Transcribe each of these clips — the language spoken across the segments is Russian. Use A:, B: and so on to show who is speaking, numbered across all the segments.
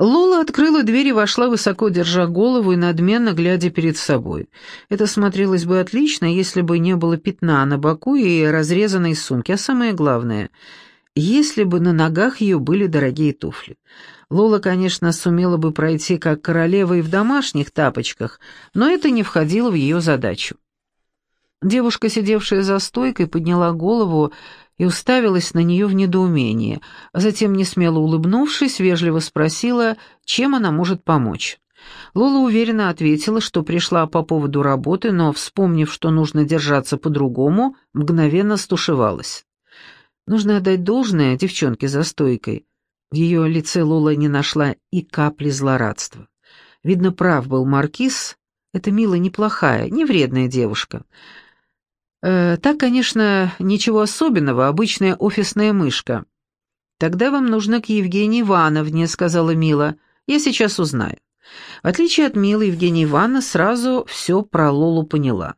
A: Лола открыла дверь и вошла, высоко держа голову и надменно глядя перед собой. Это смотрелось бы отлично, если бы не было пятна на боку и разрезанной сумки, а самое главное, если бы на ногах ее были дорогие туфли. Лола, конечно, сумела бы пройти как королева и в домашних тапочках, но это не входило в ее задачу. Девушка, сидевшая за стойкой, подняла голову и уставилась на нее в недоумении, а затем, несмело улыбнувшись, вежливо спросила, чем она может помочь. Лола уверенно ответила, что пришла по поводу работы, но, вспомнив, что нужно держаться по-другому, мгновенно стушевалась. Нужно отдать должное девчонке за стойкой. В ее лице Лола не нашла и капли злорадства. Видно, прав был Маркиз, это Мила неплохая, не вредная девушка. Э, так, конечно, ничего особенного, обычная офисная мышка. Тогда вам нужно к Евгении Ивановне, сказала Мила. Я сейчас узнаю. В отличие от Милы, Евгения Ивановна сразу все про Лолу поняла.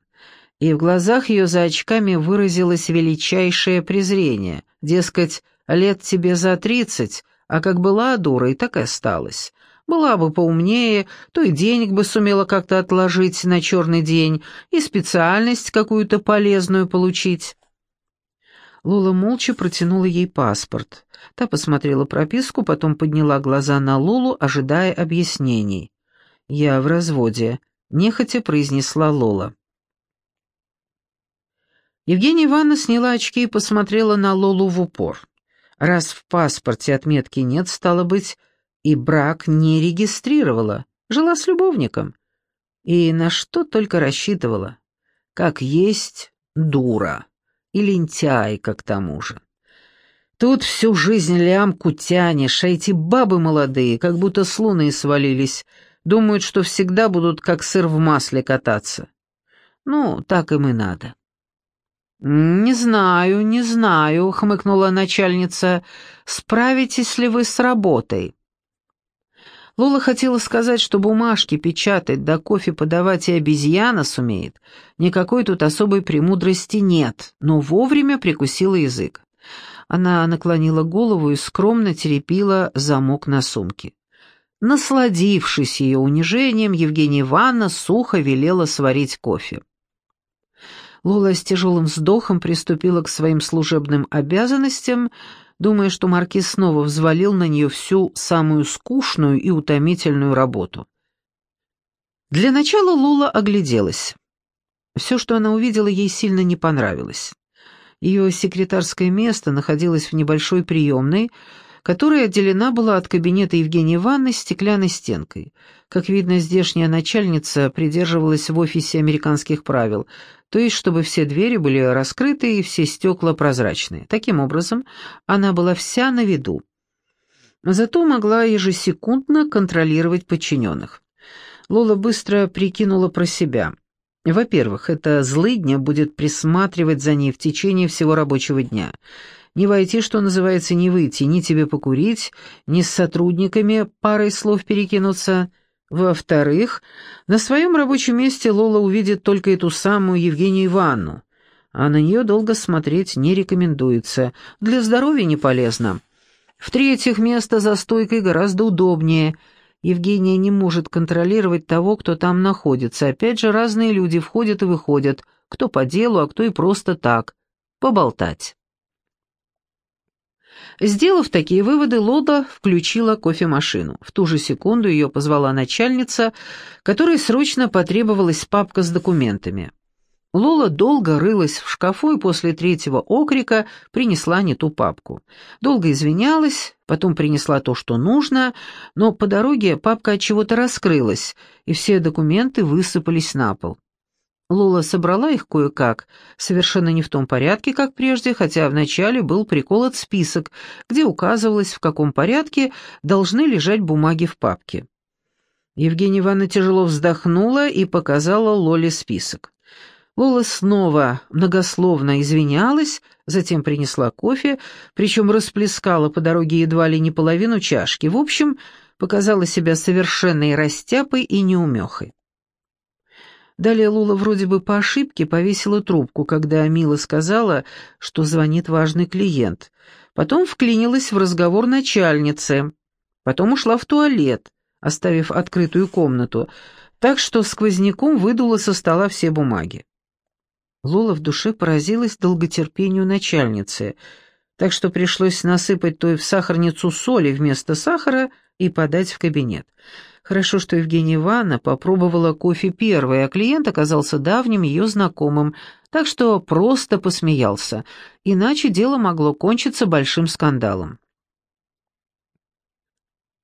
A: И в глазах ее за очками выразилось величайшее презрение. Дескать, лет тебе за тридцать, а как была дурой, так и осталась. Была бы поумнее, то и денег бы сумела как-то отложить на черный день, и специальность какую-то полезную получить. Лола молча протянула ей паспорт. Та посмотрела прописку, потом подняла глаза на Лолу, ожидая объяснений. «Я в разводе», — нехотя произнесла Лола. Евгения Ивановна сняла очки и посмотрела на Лолу в упор. Раз в паспорте отметки нет, стало быть, и брак не регистрировала, жила с любовником. И на что только рассчитывала. Как есть дура и лентяйка к тому же. Тут всю жизнь лямку тянешь, а эти бабы молодые, как будто с луны свалились, думают, что всегда будут как сыр в масле кататься. Ну, так им и надо. «Не знаю, не знаю», — хмыкнула начальница. «Справитесь ли вы с работой?» Лола хотела сказать, что бумажки печатать да кофе подавать и обезьяна сумеет. Никакой тут особой премудрости нет, но вовремя прикусила язык. Она наклонила голову и скромно теребила замок на сумке. Насладившись ее унижением, Евгения Ивановна сухо велела сварить кофе. Лола с тяжелым вздохом приступила к своим служебным обязанностям, думая, что маркиз снова взвалил на нее всю самую скучную и утомительную работу. Для начала Лула огляделась. Все, что она увидела, ей сильно не понравилось. Ее секретарское место находилось в небольшой приемной, которая отделена была от кабинета Евгении Ивановны стеклянной стенкой. Как видно, здешняя начальница придерживалась в офисе американских правил, то есть чтобы все двери были раскрыты и все стекла прозрачные. Таким образом, она была вся на виду. Зато могла ежесекундно контролировать подчиненных. Лола быстро прикинула про себя. Во-первых, эта злыдня будет присматривать за ней в течение всего рабочего дня — не войти, что называется, не выйти, ни тебе покурить, ни с сотрудниками парой слов перекинуться. Во-вторых, на своем рабочем месте Лола увидит только эту самую Евгению Ивановну, а на нее долго смотреть не рекомендуется, для здоровья не полезно. В-третьих, место за стойкой гораздо удобнее. Евгения не может контролировать того, кто там находится. Опять же, разные люди входят и выходят, кто по делу, а кто и просто так, поболтать. Сделав такие выводы, Лода включила кофемашину. В ту же секунду ее позвала начальница, которой срочно потребовалась папка с документами. Лола долго рылась в шкафу и после третьего окрика принесла не ту папку. Долго извинялась, потом принесла то, что нужно, но по дороге папка от чего-то раскрылась, и все документы высыпались на пол. Лола собрала их кое-как, совершенно не в том порядке, как прежде, хотя вначале был приколот список, где указывалось, в каком порядке должны лежать бумаги в папке. Евгения Ивановна тяжело вздохнула и показала Лоле список. Лола снова многословно извинялась, затем принесла кофе, причем расплескала по дороге едва ли не половину чашки. В общем, показала себя совершенной растяпой и неумехой. Далее Лула вроде бы по ошибке повесила трубку, когда Мила сказала, что звонит важный клиент. Потом вклинилась в разговор начальницы. Потом ушла в туалет, оставив открытую комнату, так что сквозняком выдула со стола все бумаги. Лола в душе поразилась долготерпению начальницы, так что пришлось насыпать той в сахарницу соли вместо сахара и подать в кабинет. Хорошо, что Евгения Ивановна попробовала кофе первой, а клиент оказался давним ее знакомым, так что просто посмеялся, иначе дело могло кончиться большим скандалом.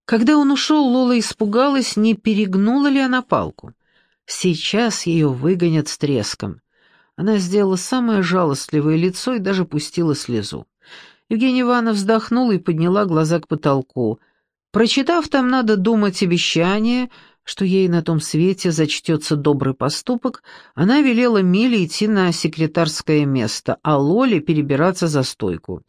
A: Когда он ушел, Лола испугалась, не перегнула ли она палку. Сейчас ее выгонят с треском. Она сделала самое жалостливое лицо и даже пустила слезу. Евгения Ивановна вздохнула и подняла глаза к потолку. Прочитав там «надо думать обещание», что ей на том свете зачтется добрый поступок, она велела Миле идти на секретарское место, а Лоле перебираться за стойку.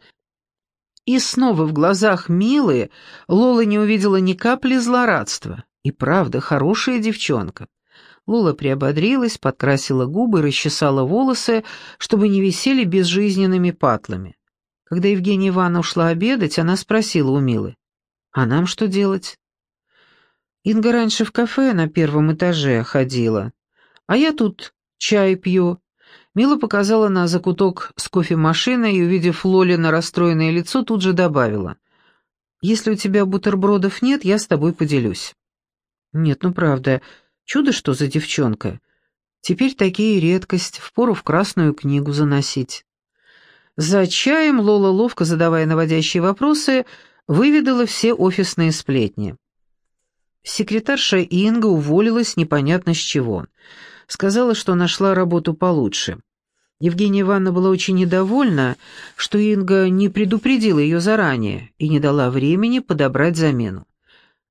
A: И снова в глазах Милы Лола не увидела ни капли злорадства. И правда, хорошая девчонка. Лола приободрилась, подкрасила губы, расчесала волосы, чтобы не висели безжизненными патлами. Когда Евгения Ивановна ушла обедать, она спросила у Милы, «А нам что делать?» Инга раньше в кафе на первом этаже ходила, а я тут чай пью. Мила показала на закуток с кофемашиной и, увидев Лолина расстроенное лицо, тут же добавила. «Если у тебя бутербродов нет, я с тобой поделюсь». «Нет, ну правда, чудо что за девчонка. Теперь такие редкость, впору в красную книгу заносить». За чаем Лола, ловко задавая наводящие вопросы, выведала все офисные сплетни. Секретарша Инга уволилась непонятно с чего. Сказала, что нашла работу получше. Евгения Ивановна была очень недовольна, что Инга не предупредила ее заранее и не дала времени подобрать замену.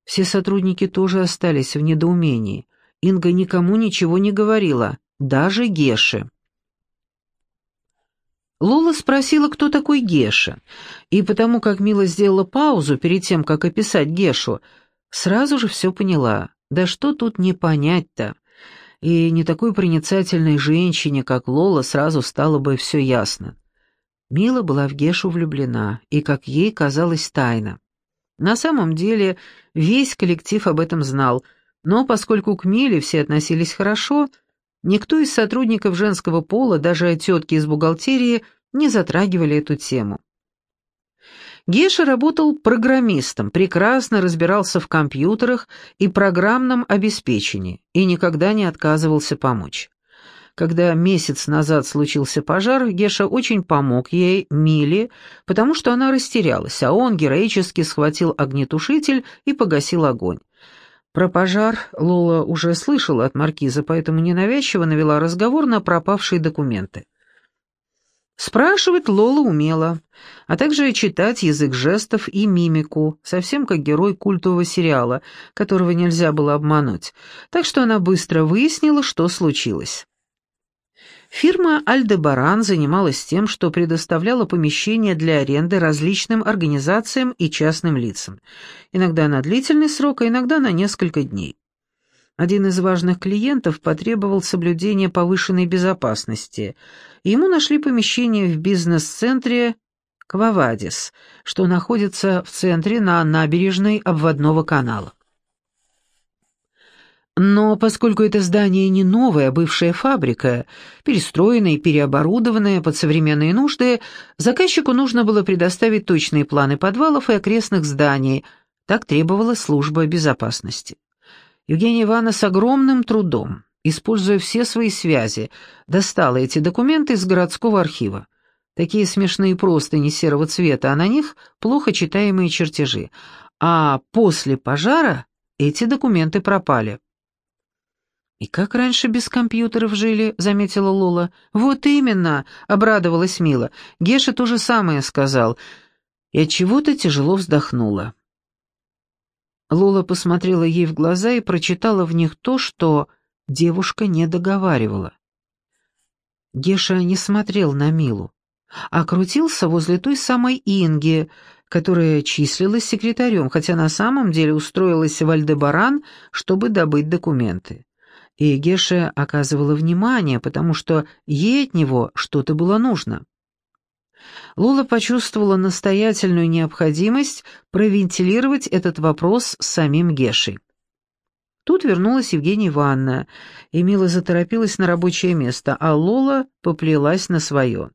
A: Все сотрудники тоже остались в недоумении. Инга никому ничего не говорила, даже Геше. Лола спросила, кто такой Геша, и потому как Мила сделала паузу перед тем, как описать Гешу, сразу же все поняла. Да что тут не понять-то? и не такой проницательной женщине, как Лола, сразу стало бы все ясно. Мила была в Гешу влюблена, и, как ей казалось, тайно. На самом деле, весь коллектив об этом знал, но поскольку к Миле все относились хорошо, никто из сотрудников женского пола, даже тетки из бухгалтерии, не затрагивали эту тему. Геша работал программистом, прекрасно разбирался в компьютерах и программном обеспечении и никогда не отказывался помочь. Когда месяц назад случился пожар, Геша очень помог ей, Миле, потому что она растерялась, а он героически схватил огнетушитель и погасил огонь. Про пожар Лола уже слышала от маркиза, поэтому ненавязчиво навела разговор на пропавшие документы. Спрашивать Лола умела, а также читать язык жестов и мимику, совсем как герой культового сериала, которого нельзя было обмануть, так что она быстро выяснила, что случилось. Фирма «Альдебаран» занималась тем, что предоставляла помещения для аренды различным организациям и частным лицам, иногда на длительный срок, а иногда на несколько дней. Один из важных клиентов потребовал соблюдения повышенной безопасности, ему нашли помещение в бизнес-центре Квавадис, что находится в центре на набережной обводного канала. Но поскольку это здание не новая, а бывшая фабрика, перестроенная и переоборудованная под современные нужды, заказчику нужно было предоставить точные планы подвалов и окрестных зданий, так требовала служба безопасности. Евгения Ивановна с огромным трудом, используя все свои связи, достала эти документы из городского архива. Такие смешные простыни серого цвета, а на них плохо читаемые чертежи. А после пожара эти документы пропали. «И как раньше без компьютеров жили?» — заметила Лола. «Вот именно!» — обрадовалась Мила. Геша то же самое сказал. И от чего то тяжело вздохнула. Лола посмотрела ей в глаза и прочитала в них то, что девушка не договаривала. Геша не смотрел на Милу, а крутился возле той самой Инги, которая числилась секретарем, хотя на самом деле устроилась в Альдебаран, чтобы добыть документы. И Геша оказывала внимание, потому что ей от него что-то было нужно. Лула почувствовала настоятельную необходимость провентилировать этот вопрос с самим Гешей. Тут вернулась Евгения Ивановна, Мила заторопилась на рабочее место, а Лола поплелась на свое.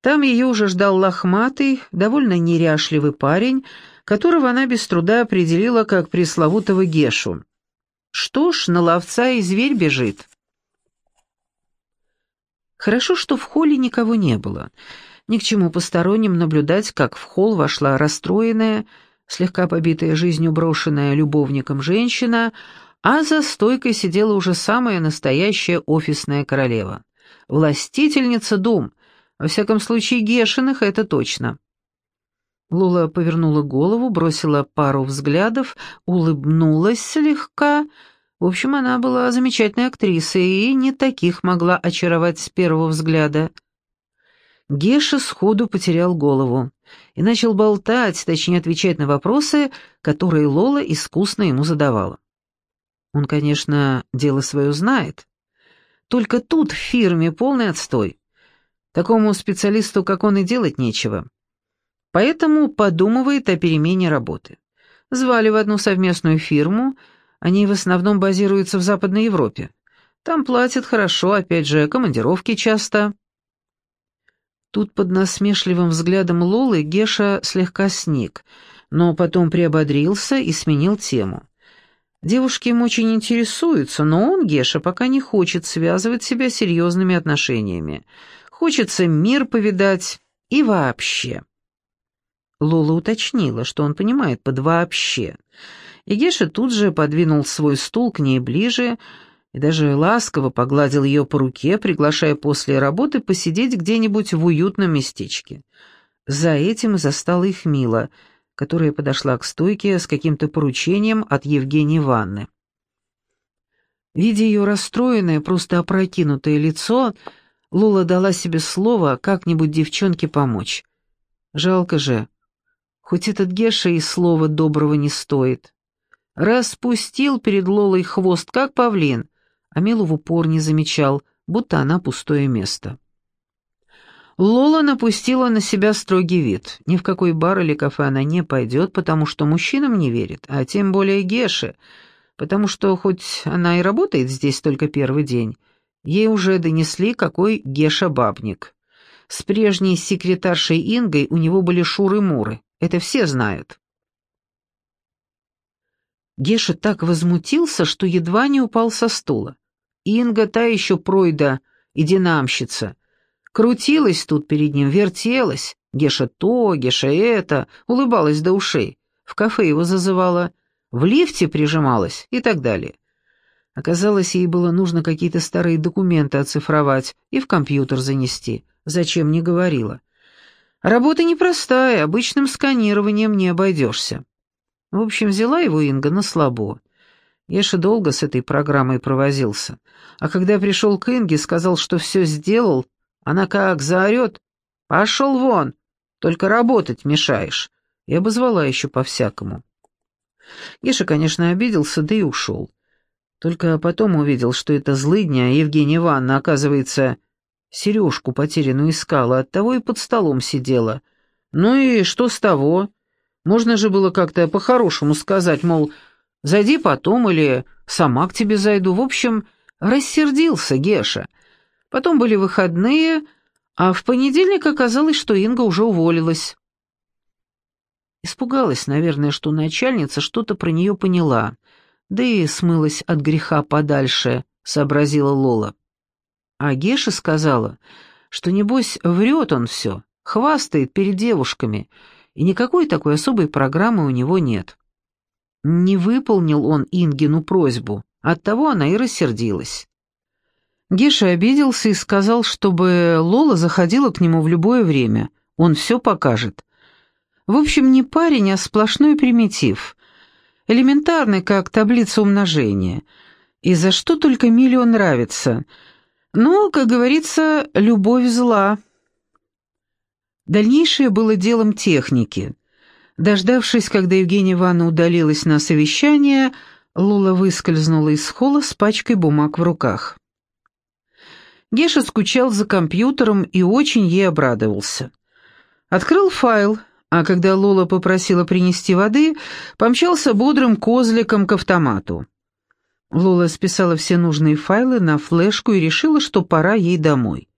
A: Там ее уже ждал лохматый, довольно неряшливый парень, которого она без труда определила как пресловутого Гешу. Что ж, на ловца и зверь бежит. Хорошо, что в холле никого не было. Ни к чему посторонним наблюдать, как в холл вошла расстроенная, слегка побитая жизнью брошенная любовником женщина, а за стойкой сидела уже самая настоящая офисная королева. Властительница дум, во всяком случае Гешиных это точно. Лула повернула голову, бросила пару взглядов, улыбнулась слегка — в общем, она была замечательной актрисой и не таких могла очаровать с первого взгляда. Геша сходу потерял голову и начал болтать, точнее отвечать на вопросы, которые Лола искусно ему задавала. Он, конечно, дело свое знает. Только тут в фирме полный отстой. Такому специалисту, как он, и делать нечего. Поэтому подумывает о перемене работы. Звали в одну совместную фирму — они в основном базируются в Западной Европе. Там платят хорошо, опять же, командировки часто. Тут под насмешливым взглядом Лолы Геша слегка сник, но потом приободрился и сменил тему. Девушки им очень интересуются, но он, Геша, пока не хочет связывать себя серьезными отношениями. Хочется мир повидать и вообще. Лола уточнила, что он понимает под «вообще». И Геша тут же подвинул свой стул к ней ближе и даже ласково погладил ее по руке, приглашая после работы посидеть где-нибудь в уютном местечке. За этим и застала их Мила, которая подошла к стойке с каким-то поручением от Евгении Ивановны. Видя ее расстроенное, просто опрокинутое лицо, Лула дала себе слово как-нибудь девчонке помочь. Жалко же, хоть этот Геша и слова доброго не стоит. Распустил перед Лолой хвост, как павлин, а Милу в упор не замечал, будто она пустое место. Лола напустила на себя строгий вид. Ни в какой бар или кафе она не пойдет, потому что мужчинам не верит, а тем более Геше, потому что хоть она и работает здесь только первый день, ей уже донесли, какой Геша-бабник. С прежней секретаршей Ингой у него были шуры-муры, это все знают. Геша так возмутился, что едва не упал со стула. Инга та еще пройда и динамщица. Крутилась тут перед ним, вертелась. Геша то, Геша это, улыбалась до ушей. В кафе его зазывала, в лифте прижималась и так далее. Оказалось, ей было нужно какие-то старые документы оцифровать и в компьютер занести. Зачем не говорила. Работа непростая, обычным сканированием не обойдешься. В общем, взяла его Инга на слабо. Еша долго с этой программой провозился. А когда пришел к Инге, сказал, что все сделал, она как заорет. «Пошел вон! Только работать мешаешь!» И обозвала еще по-всякому. Еша, конечно, обиделся, да и ушел. Только потом увидел, что это злыдня Евгения Ивановна, оказывается, сережку потерянную искала, оттого и под столом сидела. Ну и что с того? Можно же было как-то по-хорошему сказать, мол, зайди потом или сама к тебе зайду. В общем, рассердился Геша. Потом были выходные, а в понедельник оказалось, что Инга уже уволилась. Испугалась, наверное, что начальница что-то про нее поняла, да и смылась от греха подальше, сообразила Лола. А Геша сказала, что, небось, врет он все, хвастает перед девушками — и никакой такой особой программы у него нет. Не выполнил он Ингину просьбу, оттого она и рассердилась. Геша обиделся и сказал, чтобы Лола заходила к нему в любое время, он все покажет. В общем, не парень, а сплошной примитив. Элементарный, как таблица умножения. И за что только миллион нравится. Но, как говорится, любовь зла. Дальнейшее было делом техники. Дождавшись, когда Евгения Ивановна удалилась на совещание, Лула выскользнула из холла с пачкой бумаг в руках. Геша скучал за компьютером и очень ей обрадовался. Открыл файл, а когда Лола попросила принести воды, помчался бодрым козликом к автомату. Лола списала все нужные файлы на флешку и решила, что пора ей домой.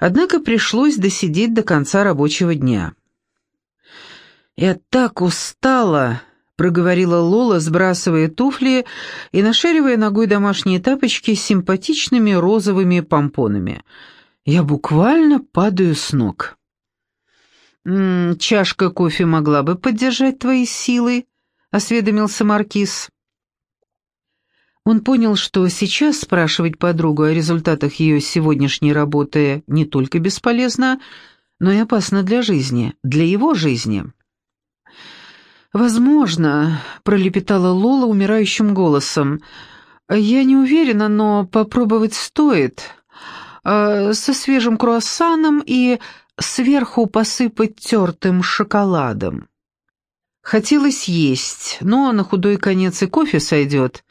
A: Однако пришлось досидеть до конца рабочего дня. «Я так устала!» — проговорила Лола, сбрасывая туфли и нашаривая ногой домашние тапочки с симпатичными розовыми помпонами. «Я буквально падаю с ног». «М -м, «Чашка кофе могла бы поддержать твои силы», — осведомился Маркиз. Он понял, что сейчас спрашивать подругу о результатах ее сегодняшней работы не только бесполезно, но и опасно для жизни, для его жизни. «Возможно», — пролепетала Лола умирающим голосом. «Я не уверена, но попробовать стоит. Э, со свежим круассаном и сверху посыпать тертым шоколадом». Хотелось есть, но на худой конец и кофе сойдет.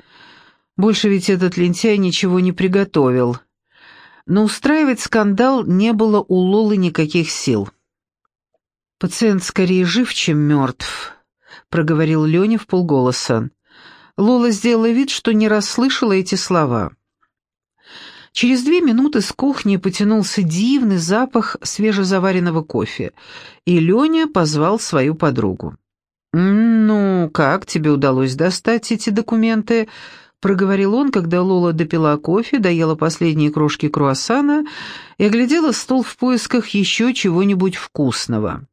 A: Больше ведь этот лентяй ничего не приготовил. Но устраивать скандал не было у Лолы никаких сил. «Пациент скорее жив, чем мертв», — проговорил Леня в полголоса. Лола сделала вид, что не расслышала эти слова. Через две минуты с кухни потянулся дивный запах свежезаваренного кофе, и Леня позвал свою подругу. «Ну, как тебе удалось достать эти документы?» Проговорил он, когда Лола допила кофе, доела последние крошки круассана и оглядела стол в поисках еще чего-нибудь вкусного.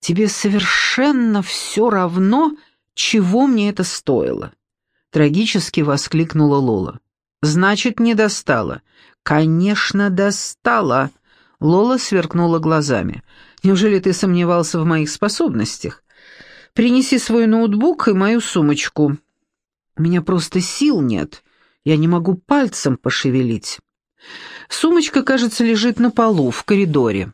A: «Тебе совершенно все равно, чего мне это стоило», — трагически воскликнула Лола. «Значит, не достала». «Конечно, достала», — Лола сверкнула глазами. «Неужели ты сомневался в моих способностях? Принеси свой ноутбук и мою сумочку». Меня просто сил нет. Я не могу пальцем пошевелить. Сумочка, кажется, лежит на полу в коридоре.